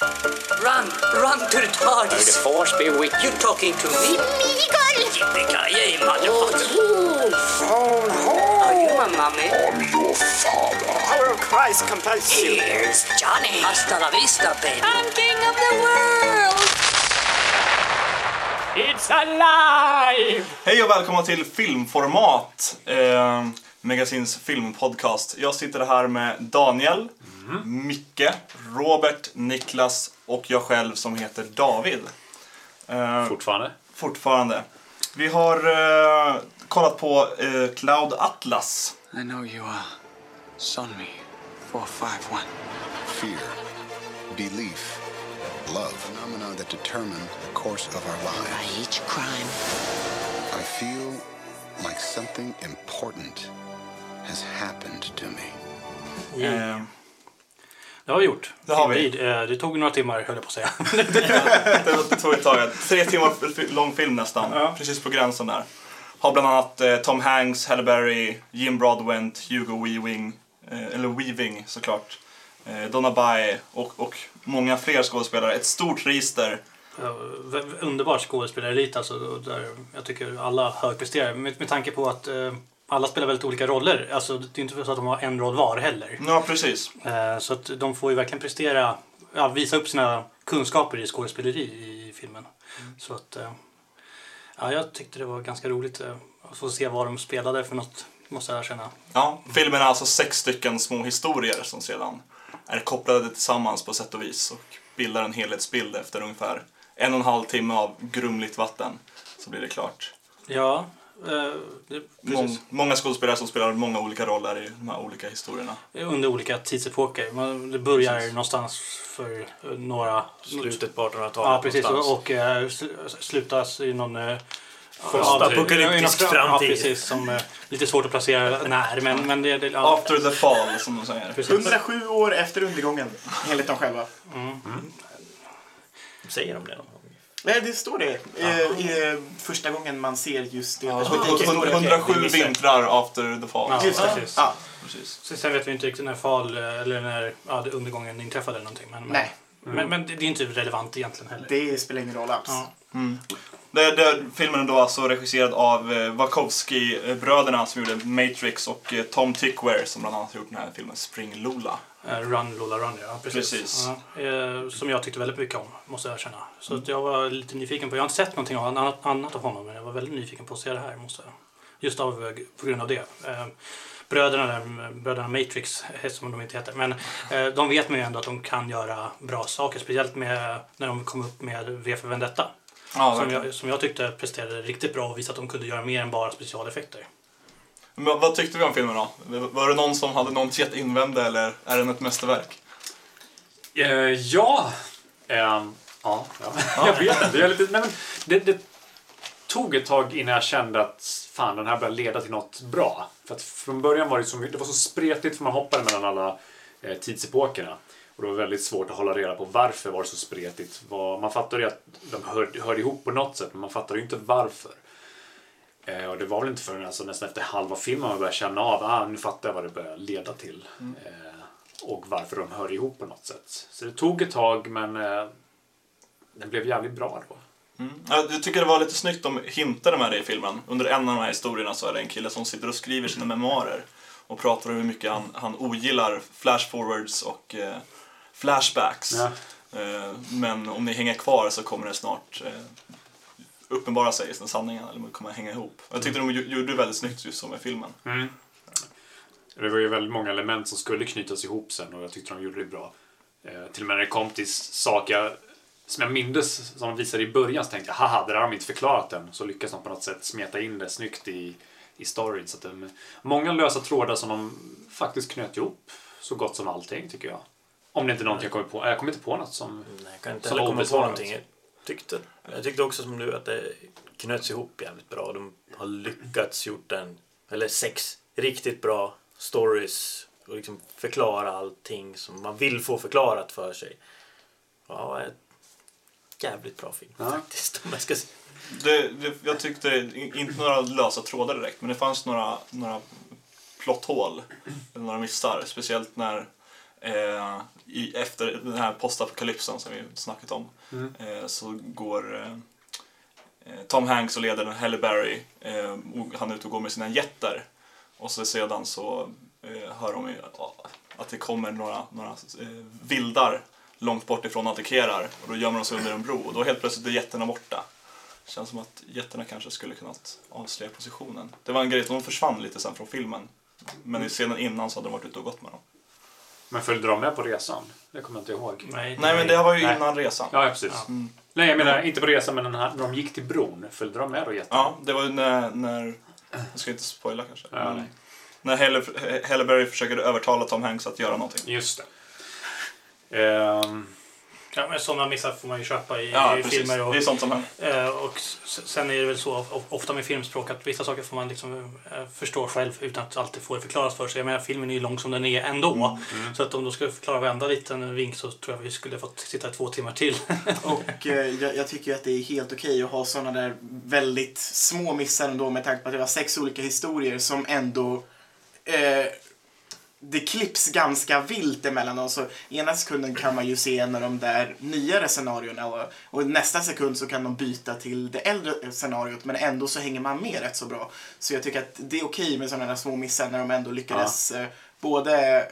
Run, run to the TARDIS. The force be with you. You talking to me? Meagle! Yippee-ki-yay, motherfucker. Are you my mommy? Power of Christ compels you. Here's Johnny. Hasta la vista, baby. I'm king of the world! It's alive! Hej och välkomna till Filmformat, eh, Magasins filmpodcast. Jag sitter här med Daniel, Micke, Robert, Niklas och jag själv som heter David. Eh, Fortfarande. fortfarande. Vi har eh, kollat på eh, Cloud Atlas. I know you are. Sunmi 451. fear, belief, love. Phenomena that determine the course of our By lives. each crime, I feel like something important has happened to me. Eh, Det har vi gjort. Det har vi. Eh, Det tog några timmar höll jag på att säga. det tog ett tag. Tre timmar lång film nästan. Ja. Precis på gränsen där. Har bland annat eh, Tom Hanks, Halle Berry, Jim Broadbent, Hugo Weaving, eh, eller Weaving såklart. Donna Bae och, och många fler skådespelare. Ett stort register. Ja, v- v- Underbar skådespelarelit alltså. Där jag tycker alla högpresterar. Med, med tanke på att eh, alla spelar väldigt olika roller. Alltså, det är inte så att de har en roll var heller. Ja, precis. Eh, så att de får ju verkligen prestera, ja, visa upp sina kunskaper i skådespeleri i filmen. Så att, eh, ja, jag tyckte det var ganska roligt eh, att få se vad de spelade för något, måste jag erkänna. Ja, filmen är alltså sex stycken små historier som sedan är kopplade tillsammans på sätt och vis och bildar en helhetsbild efter ungefär en och en halv timme av grumligt vatten. Så blir det klart. Ja, eh, Mång, precis. många skådespelare som spelar många olika roller i de här olika historierna. Under olika tidsepoker. Man, det börjar någonstans för eh, några... Slutet på 1800-talet. Ja, precis. någonstans. Och, och eh, sl- slutas i någon... Eh, Postapokalyptisk i någon- Ja, framtid. precis. Som, eh, lite svårt att placera när, men, men det... det ja, After the fall, som de säger. precis. 107 år efter undergången, enligt dem själva. Säger de det? Nej, det står det. Eh, i, eh, första gången man ser just det. Ja. perspektivet står det. 107 Det missar jag. vintrar after the fall. Ja, Just det. precis. Ja. Precis. Så Sen vet vi inte riktigt när fall eh, eller när ja, undergången inträffade eller någonting. Men, Nej. Men, men det det är inte relevant egentligen heller. Det spelar ingen roll alls. Ja. Det, det, filmen är då alltså regisserad av eh, Wachowski-bröderna som gjorde Matrix och eh, Tom Tykwer som bland annat har gjort den här filmen Spring Lola. Eh, Run Lola Run, ja. Precis. Precis. Ja, eh, som jag tyckte väldigt mycket om, måste jag erkänna. Så att jag var lite nyfiken på, jag har inte sett någonting annat, annat av honom, men jag var väldigt nyfiken på att se det här, måste jag. Just av, eh, på grund av det. Bröderna där, bröderna Matrix, som de inte heter, men eh, de vet man ju ändå att de kan göra bra saker, speciellt med, när de kom upp med V för Vendetta. Ja, som, jag, som jag tyckte presterade riktigt bra och visade att de kunde göra mer än bara specialeffekter. Men vad tyckte vi om filmen då? Var det någon som hade något att invända eller är den ett mästerverk? Eh, ja. Ehm, ja, ja. jag vet inte. Jag är lite, nej, men det, det tog ett tag innan jag kände att fan, den här börjar leda till något bra. För att från början var det så, det var så spretigt för man hoppade mellan alla eh, tidsepokerna. Och det var väldigt svårt att hålla reda på varför var det så spretigt. Man fattade ju att de hörde, hörde ihop på något sätt, men man fattade ju inte varför. Eh, och det var väl inte förrän alltså, nästan efter halva filmen man började känna av ah, nu fattar jag vad det börjar leda till. Eh, och varför de hör ihop på något sätt. Så det tog ett tag, men eh, det blev jävligt bra då. Ja, Jag tycker det var lite snyggt de hintade med det i filmen. Under en av de här historierna så är det en kille som sitter och skriver sina memoarer och pratar om hur mycket han, han ogillar flashforwards och eh, flashbacks. Ja. Eh, men om ni hänger kvar så kommer det snart eh, uppenbara sig, den sanningen, eller kommer hänga ihop. Jag tyckte de ju- gjorde väldigt snyggt just så med filmen. Det var ju väldigt många element som skulle knytas ihop sen och jag tyckte de gjorde det bra. Eh, till och med när det kom till saker som jag mindes, som de visade i början, så tänkte jag haha, det där har de inte förklarat än. Så lyckas de på något sätt smeta in det snyggt i, i storyn. Så att det, många lösa trådar som de faktiskt knöt ihop så gott som allting, tycker jag. Om det inte är någonting jag kommer på. Jag kommer inte på något som... Nej, jag kan inte heller komma på någonting. Jag tyckte, jag tyckte också som du att det knöts ihop jävligt bra. De har lyckats gjort en, eller sex riktigt bra stories och liksom förklara allting som man vill få förklarat för sig. Ja, jävligt bra film Ja. faktiskt. Om jag ska. Det, det, jag tyckte, inte några lösa trådar direkt, men det fanns några, några plotthål, eller några missar. Speciellt när eh, i, efter den här postapokalypsen som vi snackat om eh, så går eh, eh, Tom Hanks och ledaren Halle Berry, eh, och han är ute och går med sina jätter och så sedan så eh, hör de att det kommer några, några vildar långt bort ifrån och attackerar och då gömmer de sig under en bro och då helt plötsligt är jätterna borta. Känns som att jätterna kanske skulle kunnat avslöja positionen. Det var en grej, de försvann lite sen från filmen. Men i scenen innan så hade de varit ute och gått med dem. Men följde de med på resan? Det kommer jag inte ihåg. Nej, Nej men det var ju Nej. innan resan. Ja, ja, precis. Nej, jag menar inte på resan, men när de gick till bron. Följde de med då jätten? Ja, det var ju när, när jag ska inte spoila kanske. Ja, men nej. när Halle, Halle Berry försöker övertala Tom Hanks att göra någonting. Just det. Ehm, Ja, men sådana missar får man ju köpa i, Ja, i filmer. Och, Det är sånt som händer. eh, och sen är det väl så of- ofta med filmspråk att vissa saker får man liksom eh, förstå själv utan att alltid få det förklarat för sig. Jag menar, filmen är ju lång som den är ändå. Mm. Så att om de skulle förklara varenda liten vink så tror jag vi skulle fått sitta två timmar till. Och eh, jag, jag tycker att det är helt okej att ha såna där väldigt små missar ändå med tanke på att det var sex olika historier som ändå eh, det klipps ganska vilt emellan dem. Så ena sekunden kan man ju se en av de där nyare scenarierna och, och nästa sekund så kan de byta till det äldre scenariot men ändå så hänger man med rätt så bra. Så jag tycker att det är okej med sådana där små missar när de ändå lyckades eh, både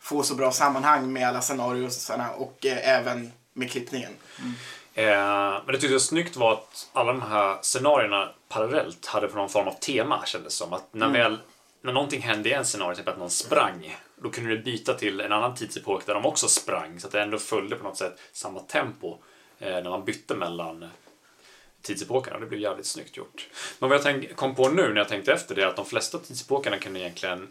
få så bra sammanhang med alla scenariosarna och eh, även med klippningen. Eh, men det tyckte jag snyggt var att alla de här scenarierna parallellt hade på någon form av tema kändes som. Att när, väl, när någonting hände i en scenario, typ att någon sprang, då kunde det byta till en annan tidsepok där de också sprang. Så att det ändå följde på något sätt samma tempo eh, när man bytte mellan tidsepokerna. Det blev jävligt snyggt gjort. Men vad jag tänk, kom på nu när jag tänkte efter det är att de flesta tidsepokerna kunde egentligen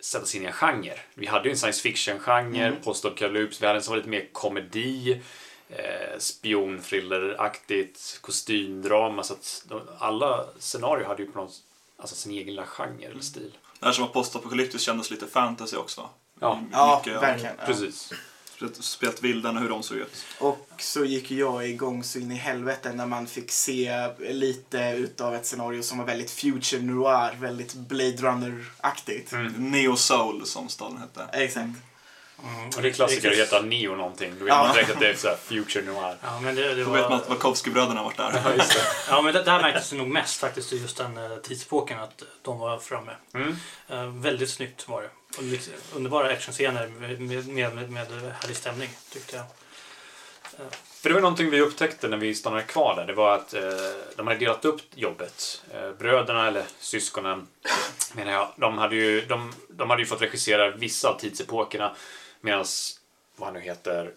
sättas in i en genre. Vi hade ju en science fiction-genre, mm. postapokalyps, vi hade en som var lite mer komedi, eh, spionthriller-aktigt, kostymdrama. Så att de, alla scenarier hade ju på något alltså sin egen lilla genre eller stil. Det här som var postapokalyptiskt kändes lite fantasy också. Ja, Ja, Mycket, verkligen. Ja. precis. Spelat, vildarna, hur de såg ut. Och så gick jag igång så in i helvete när man fick se lite utav ett scenario som var väldigt future noir, väldigt Blade Runner-aktigt. Neo Soul som staden hette. Exakt. Och det är klassiker att heta Neo någonting. Då vet Ja. man direkt att det är så här future noir. Ja, men det, det Då vet man var, att Wachowski-bröderna varit där. Ja, just det. ja, men det, det här märktes nog mest faktiskt i just den uh, tidsepoken att de var framme. Mm. Eh, väldigt snyggt var det. Och liksom, underbara actionscener med, med, med, med, med härlig stämning tyckte jag. För det var någonting vi upptäckte när vi stannade kvar där. Det var att eh, de hade delat upp jobbet. Eh, bröderna, eller syskonen, menar jag, de hade, ju, de, de hade ju fått regissera vissa av tidsepokerna. Medan, vad han nu heter,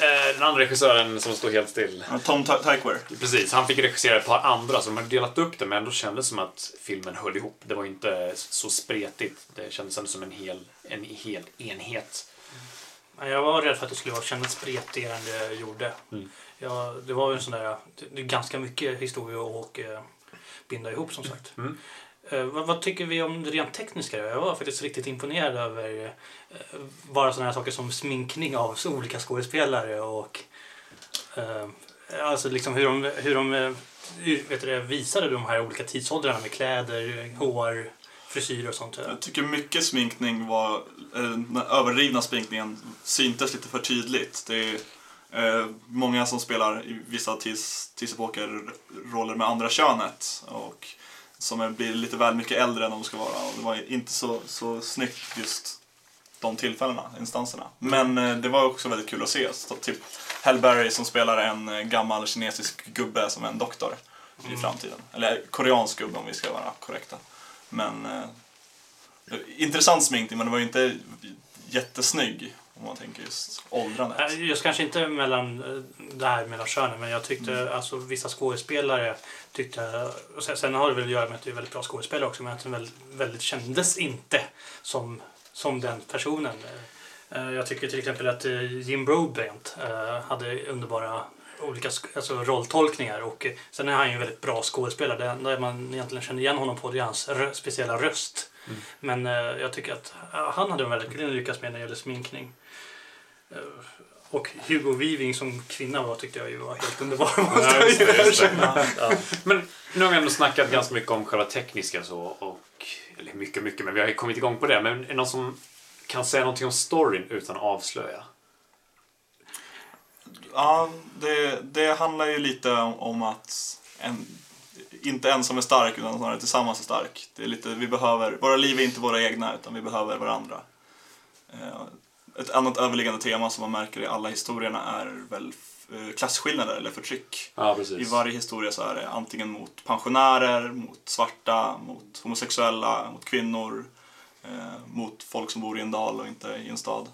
eh, den andra regissören som står helt still. Tom Ty- Tykwer. Precis, han fick regissera ett par andra, så de hade delat upp det men ändå kändes som att filmen höll ihop. Det var inte så spretigt. Det kändes ändå som en hel, en hel enhet. Jag var rädd för att det skulle vara kännas spretigare än det gjorde. Mm. Ja, det var ju en sån där, det, det är ganska mycket historia och eh, binda ihop som sagt. Mm. Eh, vad, vad tycker vi om det rent tekniska? då? Jag var faktiskt riktigt imponerad över eh, bara sådana här saker som sminkning av olika skådespelare och eh, alltså liksom hur de, hur de eh, vet du, visade de här olika tidsåldrarna med kläder, hår, frisyr och sånt. Jag tycker mycket sminkning var, eh, den överdrivna sminkningen syntes lite för tydligt. Det är eh, många som spelar i vissa tids, tidsepoker roller med andra könet och som är, blir lite väl mycket äldre än de ska vara. Och det var inte så, så snyggt just de tillfällena, instanserna. Men eh, det var också väldigt kul att se. Så, typ Halle Berry som spelar en eh, gammal kinesisk gubbe som är en doktor i framtiden. Eller koreansk gubbe om vi ska vara korrekta. Men eh, intressant sminkning men det var ju inte jättesnygg om man tänker just åldrandet. Eh, Just kanske inte mellan eh, det här mellan könen men jag tyckte Mm. alltså vissa skådespelare tyckte och sen, sen har det väl att göra med att det är väldigt bra skådespelare också men att den väldigt, väldigt kändes inte som, som den personen. Eh, Jag tycker till exempel att Jim Broadbent hade underbara olika alltså rolltolkningar och sen är han ju en väldigt bra skådespelare. Det enda man egentligen känner igen honom på det är hans rö- speciella röst. Men eh, jag tycker att han hade verkligen lyckats med när det gäller sminkning. Eh, Och Hugo Weaving som kvinna var tyckte jag ju var helt underbar. Ja, jag just det, just. Ja. Men nu har vi ändå snackat ganska mycket om själva tekniska så och eller mycket, mycket, men vi har ju kommit igång på det. Men är det någon som kan säga någonting om storyn utan att avslöja. Ja, det, det handlar ju lite om, om att en, inte ensam är stark utan snarare tillsammans är stark. Det är lite, vi behöver, våra liv är inte våra egna utan vi behöver varandra. Eh, Ett annat överliggande tema som man märker i alla historierna är väl eh, klasskillnader eller förtryck. Ja, I varje historia så är det antingen mot pensionärer, mot svarta, mot homosexuella, mot kvinnor, eh, mot folk som bor i en dal och inte i en stad.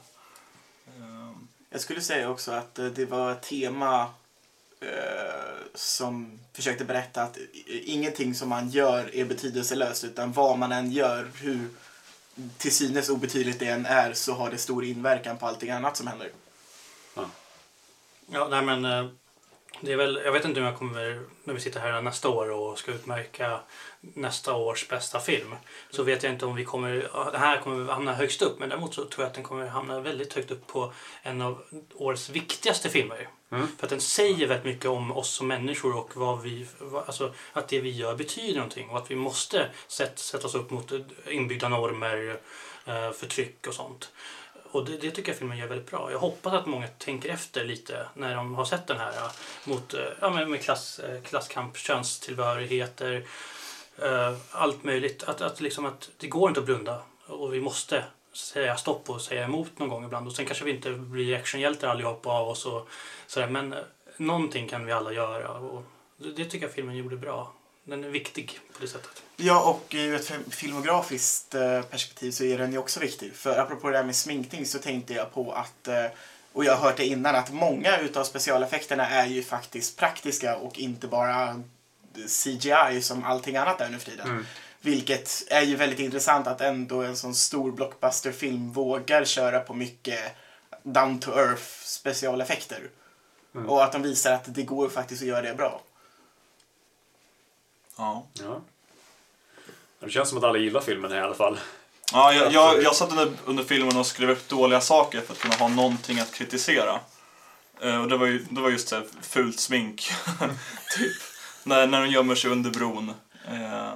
Eh, Jag skulle säga också att eh, det var ett tema eh, som försökte berätta att i- ingenting som man gör är betydelselöst utan vad man än gör, hur till synes obetydligt det än är så har det stor inverkan på allting annat som händer. Ja, nej men eh, det är väl, jag vet inte om jag kommer, när vi sitter här nästa år och ska utmärka nästa års bästa film, så vet jag inte om vi kommer, ja, den här kommer hamna högst upp, men däremot så tror jag att den kommer hamna väldigt högt upp på en av årets viktigaste filmer. Mm. För att den säger väldigt mycket om oss som människor och vad vi, vad, alltså, att det vi gör betyder någonting och att vi måste sätt, sätta oss upp mot inbyggda normer, eh, förtryck och sånt. Och det, det tycker jag filmen gör väldigt bra. Jag hoppas att många tänker efter lite när de har sett den här eh, mot, eh, ja, med, med klass, klasskamp, könstillhörigheter, allt möjligt. Att, att, liksom att det går inte att blunda och vi måste säga stopp och säga emot någon gång ibland. Och sen kanske vi inte blir actionhjältar allihopa av oss och sådär. Men eh, någonting kan vi alla göra och det, tycker jag filmen gjorde bra. Den är viktig på det sättet. Ja, och ur ett film- filmografiskt eh, perspektiv så är den ju också viktig. För apropå det där med sminkning så tänkte jag på att, eh, och jag har hört det innan, att många utav specialeffekterna är ju faktiskt praktiska och inte bara CGI som allting annat är nu för tiden. Vilket är ju väldigt intressant att ändå en sån stor blockbusterfilm vågar köra på mycket down to earth specialeffekter. Och att de visar att det går faktiskt att göra det bra. ja. Ja. Det känns som att alla gillar filmen här i alla fall. Ja, jag, jag, jag satt under, under filmen och skrev upp dåliga saker för att kunna ha någonting att kritisera. Eh, och det var ju det var just så här fult smink. typ. När, när de gömmer sig under bron. Eh,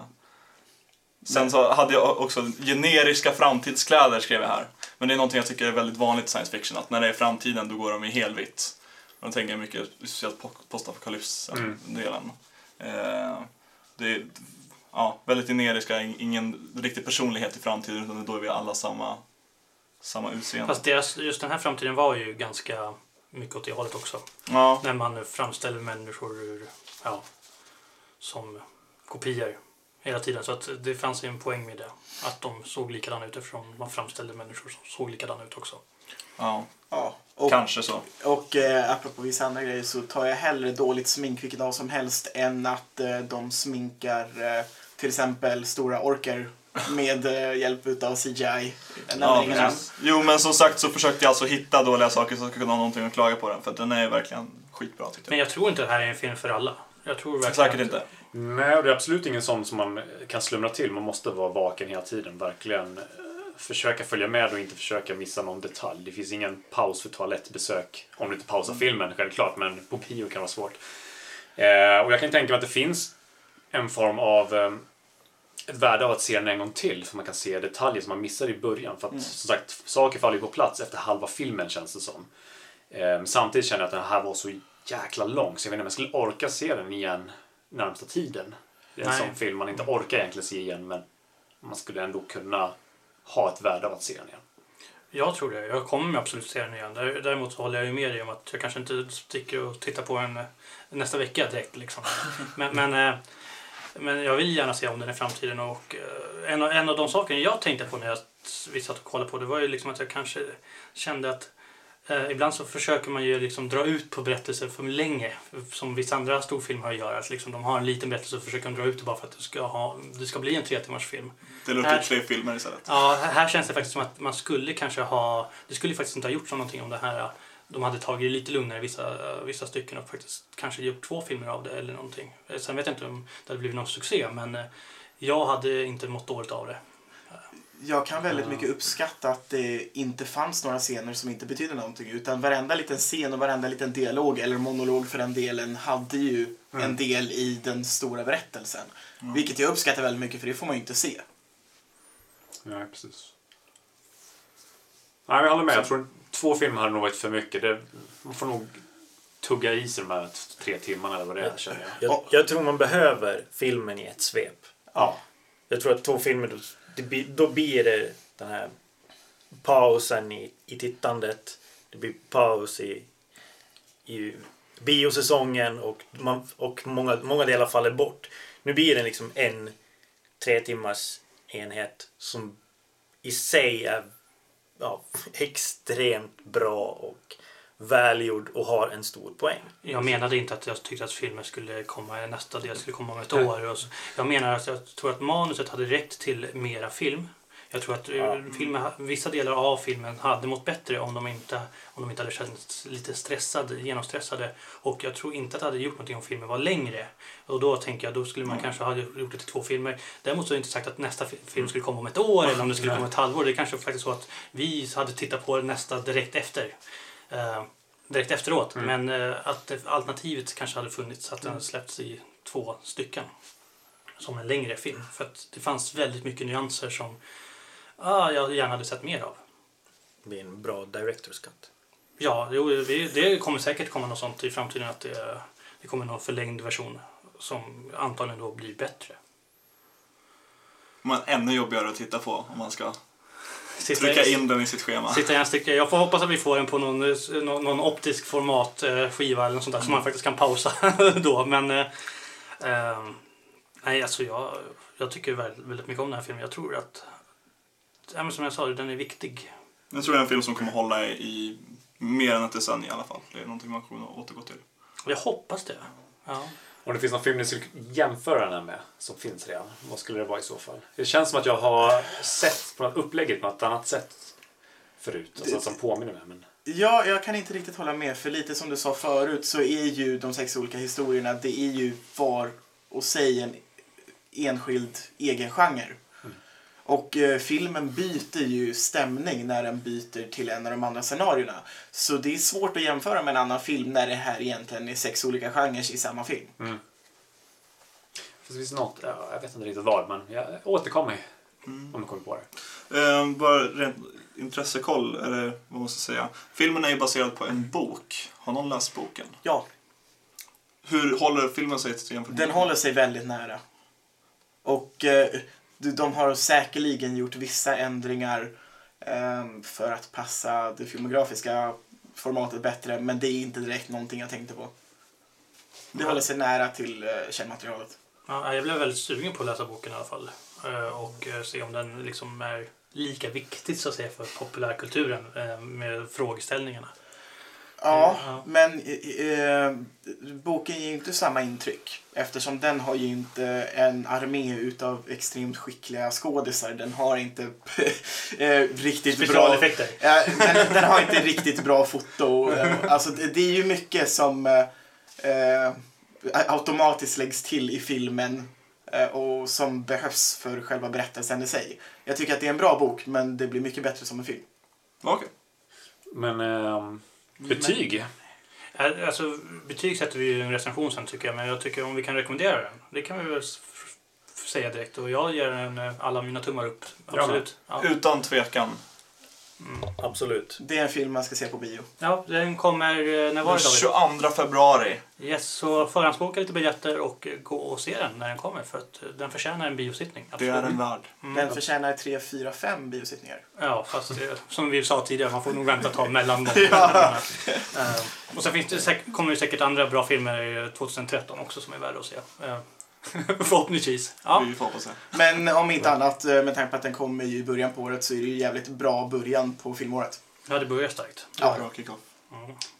sen så hade jag också generiska framtidskläder skrev jag här. Men det är någonting jag tycker är väldigt vanligt i science fiction. Att när det är framtiden då går de i helvitt. Och då tänker jag mycket speciellt på postapokalyps-delen. Eh, det är ja, väldigt generiska, ingen riktig personlighet i framtiden utan då är vi alla samma, samma utseende. Fast deras, just den här framtiden var ju ganska mycket åt det hållet också. Ja, När man framställer människor ur, ja, som kopior hela tiden. Så att det fanns ju en poäng med det. Att de såg likadana ut eftersom man framställde människor som såg likadana ut också. ja, Ja. Och kanske så. Och eh, apropå vissa andra grejer så tar jag hellre dåligt smink vilken dag som helst än att eh, de sminkar eh, till exempel stora orker med eh, hjälp utav CGI. Jag Ja, precis. Jo, men som sagt så försökte jag alltså hitta dåliga saker så att jag kunna ha någonting att klaga på den. För att den är verkligen skitbra tyckte Men jag. jag tror inte det här är en film för alla. Jag tror verkligen Säkert att- inte. Nej, och det är absolut ingen sån som man kan slumra till. Man måste vara vaken hela tiden. Verkligen eh, försöka följa med och inte försöka missa någon detalj. Det finns ingen paus för toalettbesök. Om du inte pausar filmen självklart, men på bio kan vara svårt. Eh, och jag kan tänka mig att det finns en form av eh, ett värde av att se den en gång till. För man kan se detaljer som man missade i början. För att som sagt, saker faller ju på plats efter halva filmen känns det som. Eh, samtidigt känner jag att den här var så jäkla lång så jag vet inte om jag skulle orka se den igen närmsta tiden. Det är en Nej. sån film man inte orkar egentligen se igen men man skulle ändå kunna ha ett värde av att se den igen. Jag tror det. Jag kommer absolut se den igen. Där- Däremot så håller jag ju med dig om att jag kanske inte sticker och tittar på den eh, nästa vecka direkt. Liksom. Men, men, eh, men jag vill gärna se om den i framtiden. Och eh, en, av, en av de sakerna jag tänkte på när jag, vi satt och kollade på det var ju liksom att jag kanske kände att eh, ibland så försöker man ju liksom dra ut på berättelser för länge. Som vissa andra storfilmer gör. Att liksom de har en liten berättelse och försöker de dra ut det bara för att det ska, ha, det ska bli en tre timmars film. Delar upp i tre filmer istället. Ja, här- känns det faktiskt som att man skulle kanske ha... Det skulle faktiskt inte ha gjort någonting om det här. De hade tagit det lite lugnare i vissa, vissa stycken och faktiskt kanske gjort två filmer av det eller någonting. Eh, Sen vet jag inte om det hade blivit någon succé men eh, jag hade inte mått dåligt av det. Jag kan väldigt mycket uppskatta att det inte fanns några scener som inte betydde någonting. Utan varenda liten scen och varenda liten dialog, eller monolog för den delen, hade ju en del i den stora berättelsen. Vilket jag uppskattar väldigt mycket för det får man ju inte se. Nej, precis. Nej, jag håller med. Jag tror två filmer hade nog varit för mycket. Det, man får nog tugga i sig de här tre timmarna eller vad det är, känner jag. Jag, jag tror man behöver filmen i ett svep. Ja. Jag tror att två filmer, det då blir det den här pausen i, i tittandet. Det blir paus i, i biosäsongen och, man, och många, många delar faller bort. Nu blir det liksom en tre timmars enhet som i sig är ja, extremt bra och välgjord och har en stor poäng. Jag menade inte att jag tyckte att filmen skulle komma, nästa del skulle komma om ett år. Och så. Jag menar att jag tror att manuset hade räckt till mera film. Jag tror att eh, filmen, vissa delar av filmen hade mått bättre om de inte, om de inte hade känts lite stressade, genomstressade. Och jag tror inte att det hade gjort någonting om filmen var längre. Och då tänker jag, då skulle man kanske ha gjort det till två filmer. Däremot så är det inte sagt att nästa fi- film skulle komma om ett år eller om det skulle komma om ett halvår. Det är kanske faktiskt så att vi hade tittat på nästa direkt efter. Eh, direkt efteråt. Men eh, att alternativet kanske hade funnits att den släppts i två stycken. Som en längre film. För att det fanns väldigt mycket nyanser som ah, jag gärna hade sett mer av. Det blir en bra director's cut. Ja, jo, det, det kommer säkert komma något sånt i framtiden. Att det, det kommer någon förlängd version som antagligen då blir bättre. Men ännu jobbigare att titta på om man ska Sitta, trycka in den i sitt schema. Sitta gärna sticka. Jag får hoppas att vi får den på någon, någon, någon optisk format eh, skiva eller något sånt där som man faktiskt kan pausa då. Men eh, eh, nej, alltså jag, jag tycker väldigt, väldigt mycket om den här filmen. Jag tror att, ja, som jag sa, den är viktig. Jag tror det är en film som kommer hålla i, i mer än ett decennium i alla fall. Det är någonting man kommer att återgå till. Jag hoppas det. Ja. Om det finns någon film ni skulle jämföra den här med, som finns redan, vad skulle det vara i så fall? Det känns som att jag har sett på något upplägget på något annat sätt förut, alltså, som påminner mig. Men... Ja, jag kan inte riktigt hålla med. För lite som du sa förut så är ju de sex olika historierna, det är ju var och sig en enskild egen genre. Och eh, filmen byter ju stämning när den byter till en av de andra scenarierna. Så det är svårt att jämföra med en annan film när det här egentligen är sex olika genrer i samma film. Fast det finns något, ja, jag vet inte riktigt vad, men jag återkommer om jag kommer på det. Eh, bara rent intressekoll, eller vad man ska säga. Filmen är ju baserad på en bok. Har någon läst boken? Ja, Hur håller filmen sig till jämfört den håller sig väldigt nära. Och eh, de har säkerligen gjort vissa ändringar eh, för att passa det filmografiska formatet bättre, men det är inte direkt någonting jag tänkte på. Det håller sig nära till eh, källmaterialet. Ja, jag blev väldigt sugen på att läsa boken i alla fall. Eh, Och eh, se om den liksom är lika viktig så att säga för populärkulturen eh, med frågeställningarna. Ja, Ja. men eh, eh, boken ger ju inte samma intryck eftersom den har ju inte en armé utav extremt skickliga skådisar. Den har inte eh, riktigt bra... Specialeffekter. Ja, den, den har inte riktigt bra foto. Alltså, det, det är ju mycket som eh, eh, automatiskt läggs till i filmen eh, och som behövs för själva berättelsen i sig. Jag tycker att det är en bra bok, men det blir mycket bättre som en film. Okej. Men ehm, betyg? Eh, Alltså, betyg sätter vi ju i en recension sen tycker jag, men jag tycker om vi kan rekommendera den. Det kan vi väl säga direkt. Och jag ger den alla mina tummar upp. Absolut. Ja. Utan tvekan. Absolut. Det är en film man ska se på bio. ja, den kommer... eh, När var Den det David? 22 februari. Yes, så förhandsboka lite biljetter och eh, gå och se den när den kommer. För att eh, den förtjänar en biosittning. Det Absolut. är den värd. Den förtjänar 3, 4, 5 biosittningar. Ja, fast som vi sa tidigare, man får nog vänta ett tag mellan dem. Eh, och sen finns det kommer det säkert andra bra filmer eh, 2013 också som är värda att se. Förhoppningsvis. Ja. Vi får hoppas det. Men om inte annat, eh, med tanke på att den kommer ju i början på året så är det ju jävligt bra början på filmåret. ja, det börjar starkt. Ja. Bra kick-off.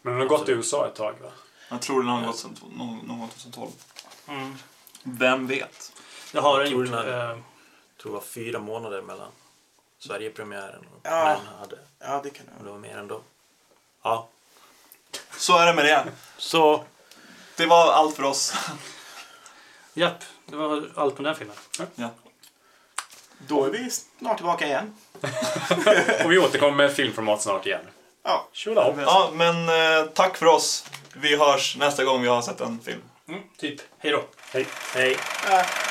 Men den har gått i USA ett tag va? Jag tror den har gått sedan någon, någon gång 2012. Mm. Vem vet? Det har den Jag tror gjort. Eh, Jag tror det var fyra månader mellan Sverigepremiären och Ja. den hade. Ja, det kan Och jag. det var mer ändå. Ja. Så är det med det. Så Det var allt för oss. Japp, det var allt om den filmen. Ja. Då är vi snart tillbaka igen. Och vi återkommer med filmformat snart igen. Ja. Tjolahopp! ja, men eh, tack för oss. Vi hörs nästa gång vi har sett en film. Mm, typ, hej då. Hej! hej. Äh.